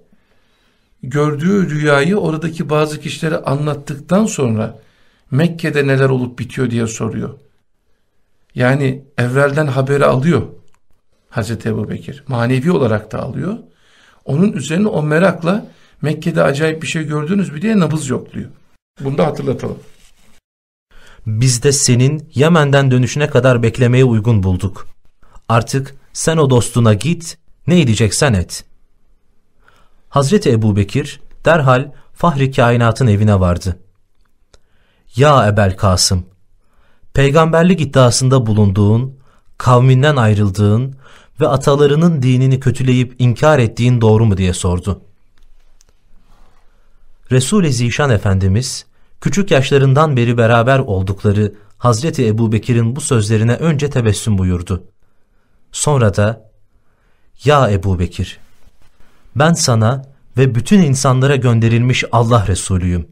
gördüğü rüyayı oradaki bazı kişilere anlattıktan sonra Mekke'de neler olup bitiyor diye soruyor. Yani evvelden haberi alıyor Hazreti Ebu Bekir. Manevi olarak da alıyor. Onun üzerine o merakla Mekke'de acayip bir şey gördünüz mü diye nabız yokluyor. Bunu da hatırlatalım. Biz de senin Yemen'den dönüşüne kadar beklemeye uygun bulduk. Artık sen o dostuna git, ne edeceksen et. Hazreti Ebu Bekir derhal Fahri Kainat'ın evine vardı. Ya Ebel Kasım, peygamberlik iddiasında bulunduğun, kavminden ayrıldığın ve atalarının dinini kötüleyip inkar ettiğin doğru mu diye sordu. Resul-i Zişan Efendimiz, küçük yaşlarından beri beraber oldukları Hazreti Ebu Bekir'in bu sözlerine önce tebessüm buyurdu. Sonra da, Ya Ebu Bekir, ben sana ve bütün insanlara gönderilmiş Allah Resulüyüm.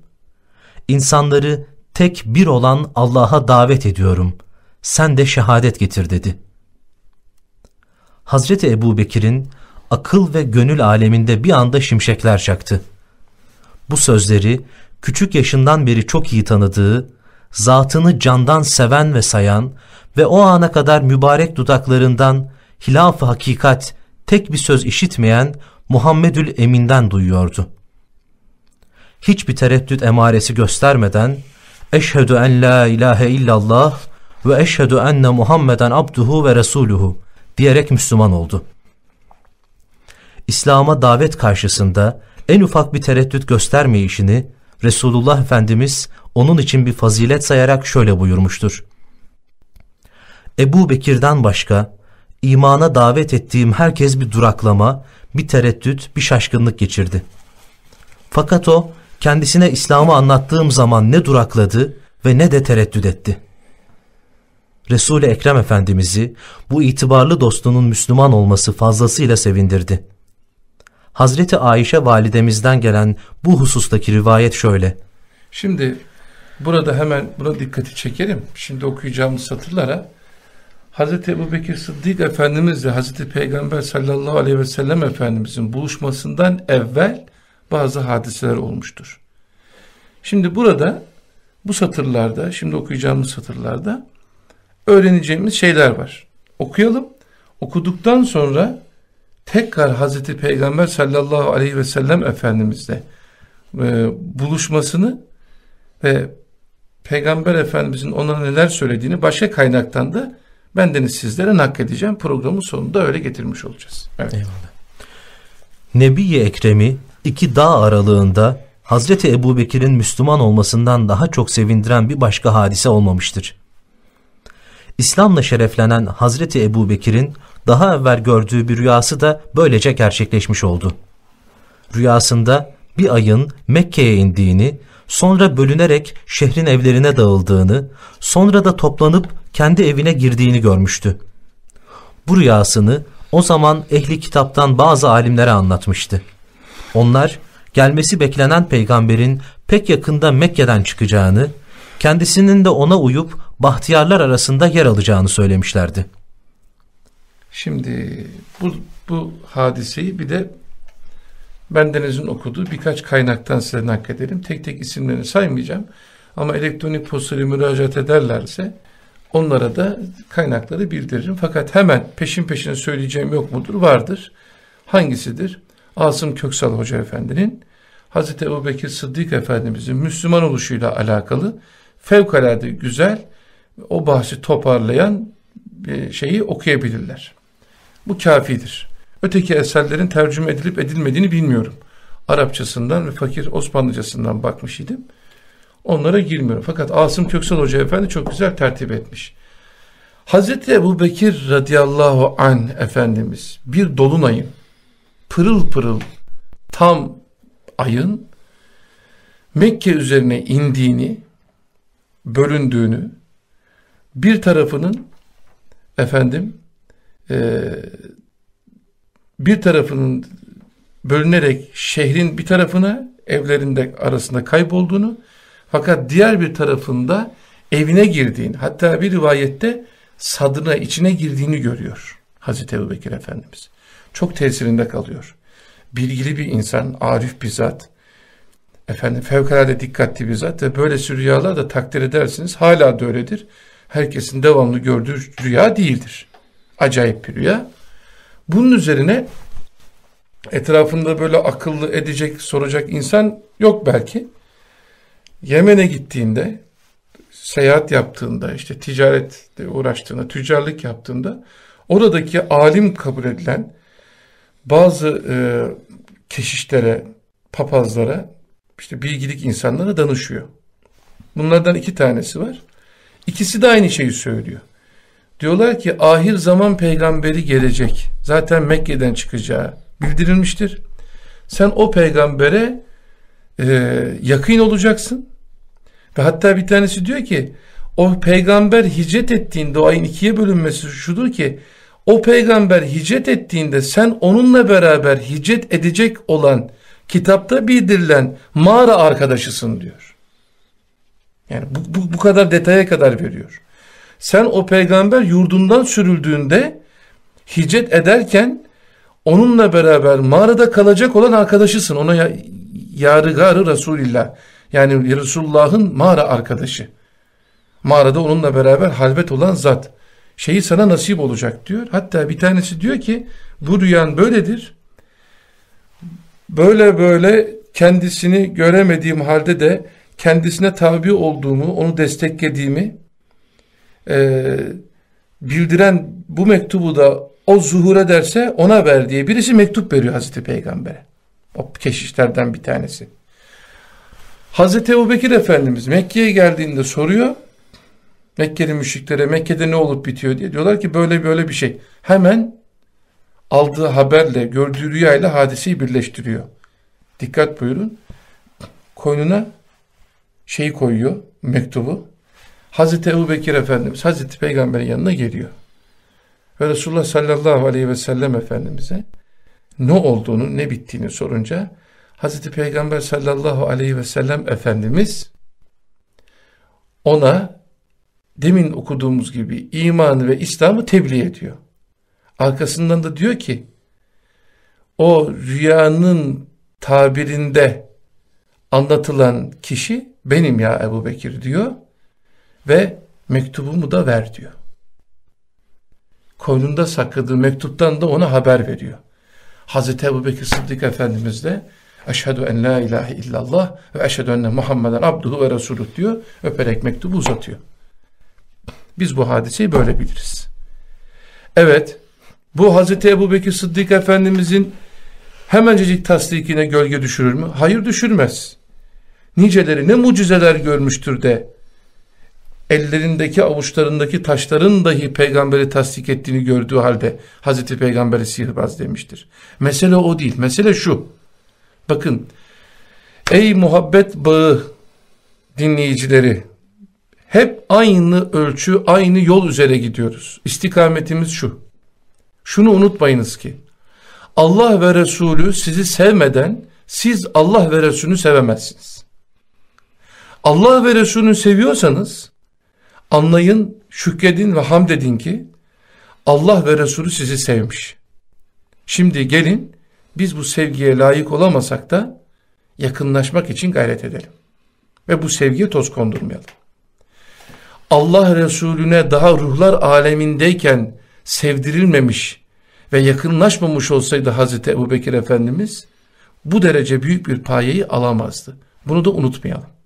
İnsanları tek bir olan Allah'a davet ediyorum. Sen de şehadet getir dedi. Hazreti Ebu Bekir'in akıl ve gönül aleminde bir anda şimşekler çaktı. Bu sözleri küçük yaşından beri çok iyi tanıdığı, zatını candan seven ve sayan ve o ana kadar mübarek dudaklarından hilaf-ı hakikat tek bir söz işitmeyen Muhammedül Emin'den duyuyordu. Hiçbir tereddüt emaresi göstermeden Eşhedü en la ilahe illallah ve eşhedü enne Muhammeden abduhu ve resuluhu diyerek Müslüman oldu. İslam'a davet karşısında en ufak bir tereddüt göstermeyişini Resulullah Efendimiz onun için bir fazilet sayarak şöyle buyurmuştur. Ebu Bekir'den başka imana davet ettiğim herkes bir duraklama, bir tereddüt, bir şaşkınlık geçirdi. Fakat o kendisine İslam'ı anlattığım zaman ne durakladı ve ne de tereddüt etti. Resul-i Ekrem Efendimiz'i bu itibarlı dostunun Müslüman olması fazlasıyla sevindirdi. Hazreti Ayşe validemizden gelen bu husustaki rivayet şöyle. Şimdi burada hemen buna dikkati çekelim. Şimdi okuyacağımız satırlara Hazreti Ebu Bekir Sıddık Efendimiz ile Hazreti Peygamber sallallahu aleyhi ve sellem Efendimizin buluşmasından evvel bazı hadiseler olmuştur. Şimdi burada bu satırlarda, şimdi okuyacağımız satırlarda öğreneceğimiz şeyler var. Okuyalım. Okuduktan sonra tekrar Hazreti Peygamber sallallahu aleyhi ve sellem Efendimizle e, buluşmasını ve Peygamber Efendimizin ona neler söylediğini başka kaynaktan da bendeniz sizlere nakledeceğim. Programın sonunda öyle getirmiş olacağız. Evet. Eyvallah. Nebi-i Ekrem'i iki dağ aralığında Hazreti Ebu Bekir'in Müslüman olmasından daha çok sevindiren bir başka hadise olmamıştır. İslam'la şereflenen Hazreti Ebu Bekir'in daha evvel gördüğü bir rüyası da böylece gerçekleşmiş oldu. Rüyasında bir ayın Mekke'ye indiğini, sonra bölünerek şehrin evlerine dağıldığını, sonra da toplanıp kendi evine girdiğini görmüştü. Bu rüyasını o zaman ehli kitaptan bazı alimlere anlatmıştı. Onlar gelmesi beklenen peygamberin pek yakında Mekke'den çıkacağını, kendisinin de ona uyup bahtiyarlar arasında yer alacağını söylemişlerdi. Şimdi bu, bu hadiseyi bir de bendenizin okuduğu birkaç kaynaktan size nakledelim. Tek tek isimlerini saymayacağım. Ama elektronik postayla müracaat ederlerse onlara da kaynakları bildiririm. Fakat hemen peşin peşine söyleyeceğim yok mudur? Vardır. Hangisidir? Asım Köksal Hoca Efendi'nin Hazreti Ebu Bekir Sıddık Efendimizin Müslüman oluşuyla alakalı fevkalade güzel o bahsi toparlayan şeyi okuyabilirler. Bu kafidir. Öteki eserlerin tercüme edilip edilmediğini bilmiyorum. Arapçasından ve fakir Osmanlıcasından bakmış idim. Onlara girmiyorum. Fakat Asım Köksal Hoca Efendi çok güzel tertip etmiş. Hazreti Ebu Bekir radıyallahu an Efendimiz bir dolunayın pırıl pırıl tam ayın Mekke üzerine indiğini bölündüğünü bir tarafının efendim e, bir tarafının bölünerek şehrin bir tarafına evlerinde arasında kaybolduğunu fakat diğer bir tarafında evine girdiğini hatta bir rivayette sadrına içine girdiğini görüyor Hazreti Ebu Bekir Efendimiz. Çok tesirinde kalıyor. Bilgili bir insan, arif bir zat, efendim fevkalade dikkatli bir zat ve böyle rüyalar da takdir edersiniz. Hala da öyledir. Herkesin devamlı gördüğü rüya değildir. Acayip bir rüya. Bunun üzerine etrafında böyle akıllı edecek, soracak insan yok belki. Yemen'e gittiğinde, seyahat yaptığında, işte ticaretle uğraştığında, tüccarlık yaptığında oradaki alim kabul edilen bazı e, keşişlere, papazlara, işte bilgilik insanlara danışıyor. Bunlardan iki tanesi var. İkisi de aynı şeyi söylüyor. Diyorlar ki ahir zaman peygamberi gelecek. Zaten Mekke'den çıkacağı bildirilmiştir. Sen o peygambere e, yakın olacaksın. Ve hatta bir tanesi diyor ki o peygamber hicret ettiğinde o ayın ikiye bölünmesi şudur ki o peygamber hicret ettiğinde sen onunla beraber hicret edecek olan kitapta bildirilen mağara arkadaşısın diyor. Yani bu, bu, bu kadar detaya kadar veriyor. Sen o peygamber yurdundan sürüldüğünde hicret ederken onunla beraber mağarada kalacak olan arkadaşısın. Ona ya, yarıgarı Resulillah. Yani Resulullah'ın mağara arkadaşı. Mağarada onunla beraber halvet olan zat. Şeyi sana nasip olacak diyor. Hatta bir tanesi diyor ki bu rüyan böyledir. Böyle böyle kendisini göremediğim halde de kendisine tabi olduğumu, onu desteklediğimi e, bildiren bu mektubu da o zuhur ederse ona ver diye birisi mektup veriyor Hazreti Peygamber'e. O keşişlerden bir tanesi. Hazreti Ebu Bekir Efendimiz Mekke'ye geldiğinde soruyor. Mekkeli müşriklere Mekke'de ne olup bitiyor diye. Diyorlar ki böyle böyle bir şey. Hemen aldığı haberle, gördüğü rüyayla hadiseyi birleştiriyor. Dikkat buyurun. Koynuna şeyi koyuyor, mektubu. Hazreti Ebu Bekir Efendimiz, Hazreti Peygamber'in yanına geliyor. Ve Resulullah sallallahu aleyhi ve sellem Efendimiz'e ne olduğunu, ne bittiğini sorunca Hazreti Peygamber sallallahu aleyhi ve sellem Efendimiz ona demin okuduğumuz gibi imanı ve İslam'ı tebliğ ediyor. Arkasından da diyor ki o rüyanın tabirinde anlatılan kişi benim ya Ebu Bekir diyor ve mektubumu da ver diyor. Koynunda sakladığı mektuptan da ona haber veriyor. Hazreti Ebu Bekir Sıddık Efendimiz de Eşhedü en la ilahe illallah ve eşhedü enne Muhammeden abduhu ve resuluh diyor. Öperek mektubu uzatıyor. Biz bu hadiseyi böyle biliriz. Evet, bu Hazreti Ebu Bekir Sıddık Efendimizin hemencecik tasdikine gölge düşürür mü? Hayır düşürmez. Niceleri ne mucizeler görmüştür de ellerindeki avuçlarındaki taşların dahi peygamberi tasdik ettiğini gördüğü halde Hazreti Peygamberi sihirbaz demiştir. Mesele o değil. Mesele şu. Bakın ey muhabbet bağı dinleyicileri hep aynı ölçü, aynı yol üzere gidiyoruz. İstikametimiz şu. Şunu unutmayınız ki Allah ve Resulü sizi sevmeden siz Allah ve Resulünü sevemezsiniz. Allah ve Resulünü seviyorsanız anlayın, şükredin ve hamd edin ki Allah ve Resulü sizi sevmiş. Şimdi gelin biz bu sevgiye layık olamasak da yakınlaşmak için gayret edelim. Ve bu sevgiye toz kondurmayalım. Allah Resulüne daha ruhlar alemindeyken sevdirilmemiş ve yakınlaşmamış olsaydı Hazreti Ebu Bekir Efendimiz bu derece büyük bir payeyi alamazdı. Bunu da unutmayalım.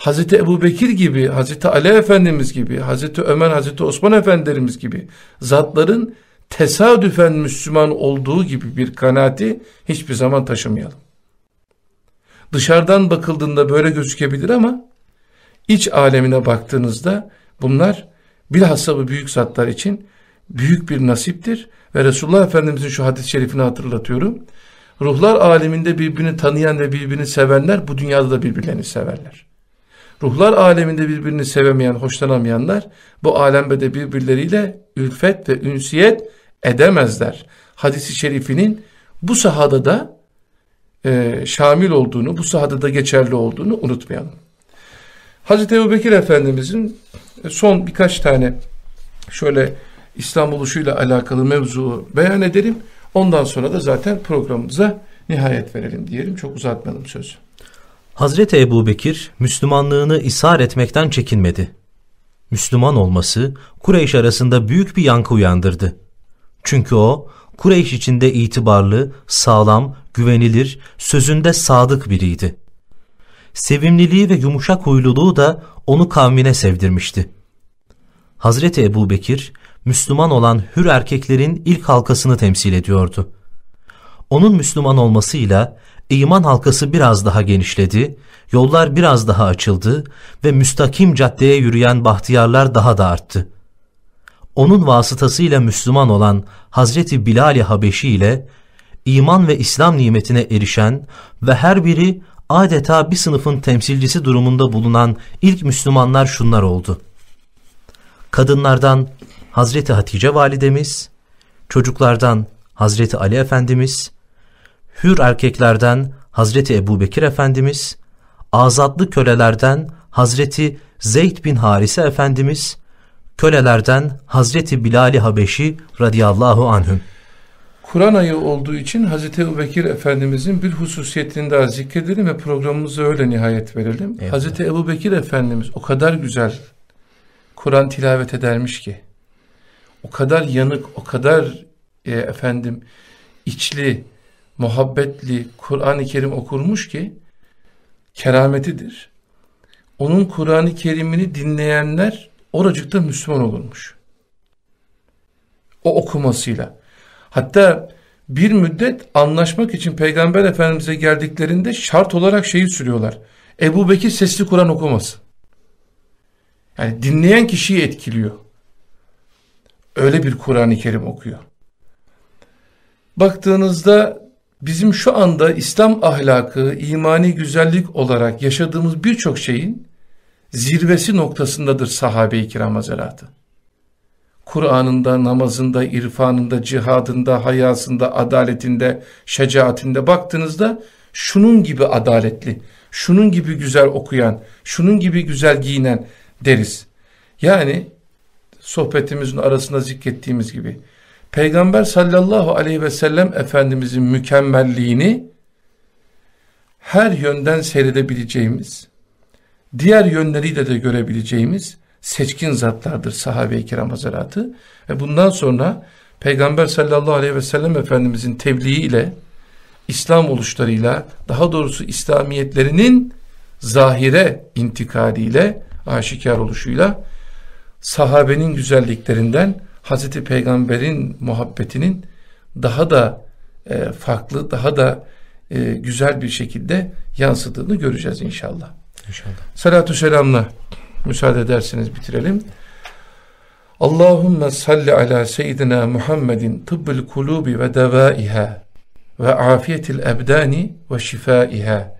Hazreti Ebu Bekir gibi, Hazreti Ali Efendimiz gibi, Hazreti Ömer, Hazreti Osman Efendimiz gibi zatların tesadüfen Müslüman olduğu gibi bir kanaati hiçbir zaman taşımayalım. Dışarıdan bakıldığında böyle gözükebilir ama iç alemine baktığınızda bunlar bilhassa bu büyük zatlar için büyük bir nasiptir. Ve Resulullah Efendimizin şu hadis-i şerifini hatırlatıyorum. Ruhlar aleminde birbirini tanıyan ve birbirini sevenler bu dünyada da birbirlerini severler. Ruhlar aleminde birbirini sevemeyen, hoşlanamayanlar bu alemde de birbirleriyle ülfet ve ünsiyet edemezler. Hadisi şerifinin bu sahada da e, şamil olduğunu, bu sahada da geçerli olduğunu unutmayalım. Hazreti Ebu Bekir Efendimizin son birkaç tane şöyle İslam buluşuyla alakalı mevzu beyan edelim. Ondan sonra da zaten programımıza nihayet verelim diyelim. Çok uzatmayalım sözü. Hazreti Ebu Bekir Müslümanlığını ishar etmekten çekinmedi. Müslüman olması Kureyş arasında büyük bir yankı uyandırdı. Çünkü o Kureyş içinde itibarlı, sağlam, güvenilir, sözünde sadık biriydi. Sevimliliği ve yumuşak huyluluğu da onu kavmine sevdirmişti. Hazreti Ebu Bekir, Müslüman olan hür erkeklerin ilk halkasını temsil ediyordu. Onun Müslüman olmasıyla iman halkası biraz daha genişledi, yollar biraz daha açıldı ve müstakim caddeye yürüyen bahtiyarlar daha da arttı. Onun vasıtasıyla Müslüman olan Hazreti Bilal-i Habeşi ile iman ve İslam nimetine erişen ve her biri adeta bir sınıfın temsilcisi durumunda bulunan ilk Müslümanlar şunlar oldu. Kadınlardan Hazreti Hatice validemiz, çocuklardan Hazreti Ali Efendimiz, hür erkeklerden Hazreti Ebu Bekir Efendimiz, azatlı kölelerden Hazreti Zeyd bin Harise Efendimiz, kölelerden Hazreti Bilal-i Habeşi radıyallahu anhüm. Kur'an ayı olduğu için Hazreti Ebu Bekir Efendimizin bir hususiyetini daha zikredelim ve programımızı öyle nihayet verelim. Evet. Hazreti Ebu Bekir Efendimiz o kadar güzel Kur'an tilavet edermiş ki, o kadar yanık, o kadar e, efendim içli, muhabbetli Kur'an-ı Kerim okurmuş ki kerametidir. Onun Kur'an-ı Kerim'ini dinleyenler oracıkta Müslüman olurmuş. O okumasıyla. Hatta bir müddet anlaşmak için Peygamber Efendimiz'e geldiklerinde şart olarak şeyi sürüyorlar. Ebu Bekir sesli Kur'an okumasın. Yani dinleyen kişiyi etkiliyor. Öyle bir Kur'an-ı Kerim okuyor. Baktığınızda bizim şu anda İslam ahlakı, imani güzellik olarak yaşadığımız birçok şeyin zirvesi noktasındadır sahabe-i kiram hazaratı. Kur'an'ında, namazında, irfanında, cihadında, hayasında, adaletinde, şecaatinde baktığınızda şunun gibi adaletli, şunun gibi güzel okuyan, şunun gibi güzel giyinen deriz. Yani sohbetimizin arasında zikrettiğimiz gibi Peygamber sallallahu aleyhi ve sellem Efendimizin mükemmelliğini her yönden seyredebileceğimiz, diğer yönleriyle de görebileceğimiz seçkin zatlardır sahabe-i kiram hazaratı. Ve bundan sonra Peygamber sallallahu aleyhi ve sellem Efendimizin tebliği ile İslam oluşlarıyla daha doğrusu İslamiyetlerinin zahire intikaliyle aşikar oluşuyla sahabenin güzelliklerinden Hazreti Peygamber'in muhabbetinin daha da e, farklı, daha da e, güzel bir şekilde yansıdığını göreceğiz inşallah. İnşallah. Salatü selamla müsaade ederseniz bitirelim. Allahümme salli ala seyyidina Muhammedin tıbbül kulubi ve devaiha ve afiyetil ebdani ve şifaiha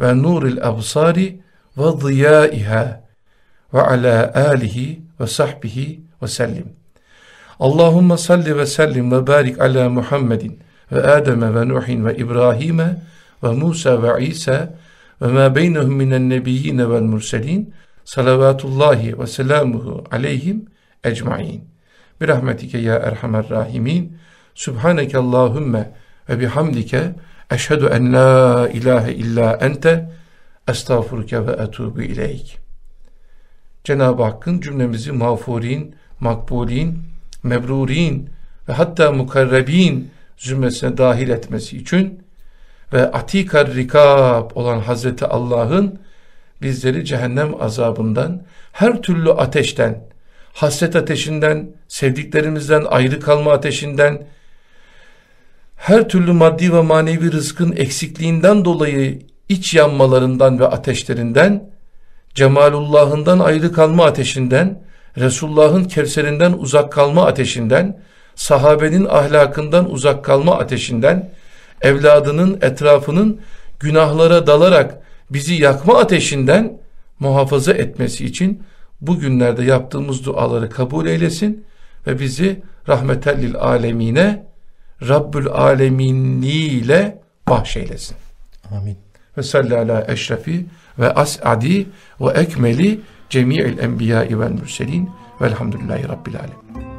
ve nuril absari ve ziyaiha ve ala alihi ve sahbihi ve sellim. Allahümme salli ve sellim ve barik ala Muhammedin ve Adem ve Nuhin ve İbrahim ve Musa ve İsa ve ma beynehum minen nebiyyin vel murselin salavatullahi ve selamuhu aleyhim ecmain. Bir rahmetike ya erhamer rahimin. Subhaneke Allahümme ve bihamdike eşhedü en la ilahe illa ente estağfurke ve etubu ileyk. Cenab-ı Hakk'ın cümlemizi mağfurin, makbulin, mebrurin ve hatta mukarrebin zümresine dahil etmesi için ve atikar rikab olan Hazreti Allah'ın bizleri cehennem azabından, her türlü ateşten, hasret ateşinden, sevdiklerimizden ayrı kalma ateşinden, her türlü maddi ve manevi rızkın eksikliğinden dolayı iç yanmalarından ve ateşlerinden, cemalullahından ayrı kalma ateşinden Resulullah'ın Kevser'inden uzak kalma ateşinden, sahabenin ahlakından uzak kalma ateşinden, evladının etrafının günahlara dalarak bizi yakma ateşinden muhafaza etmesi için bugünlerde yaptığımız duaları kabul eylesin ve bizi rahmetellil alemine Rabbül aleminliğiyle bahşeylesin. Amin. Ve salli ala eşrefi ve as'adi ve ekmeli cemi'il enbiya'i vel mürselin velhamdülillahi rabbil alemin.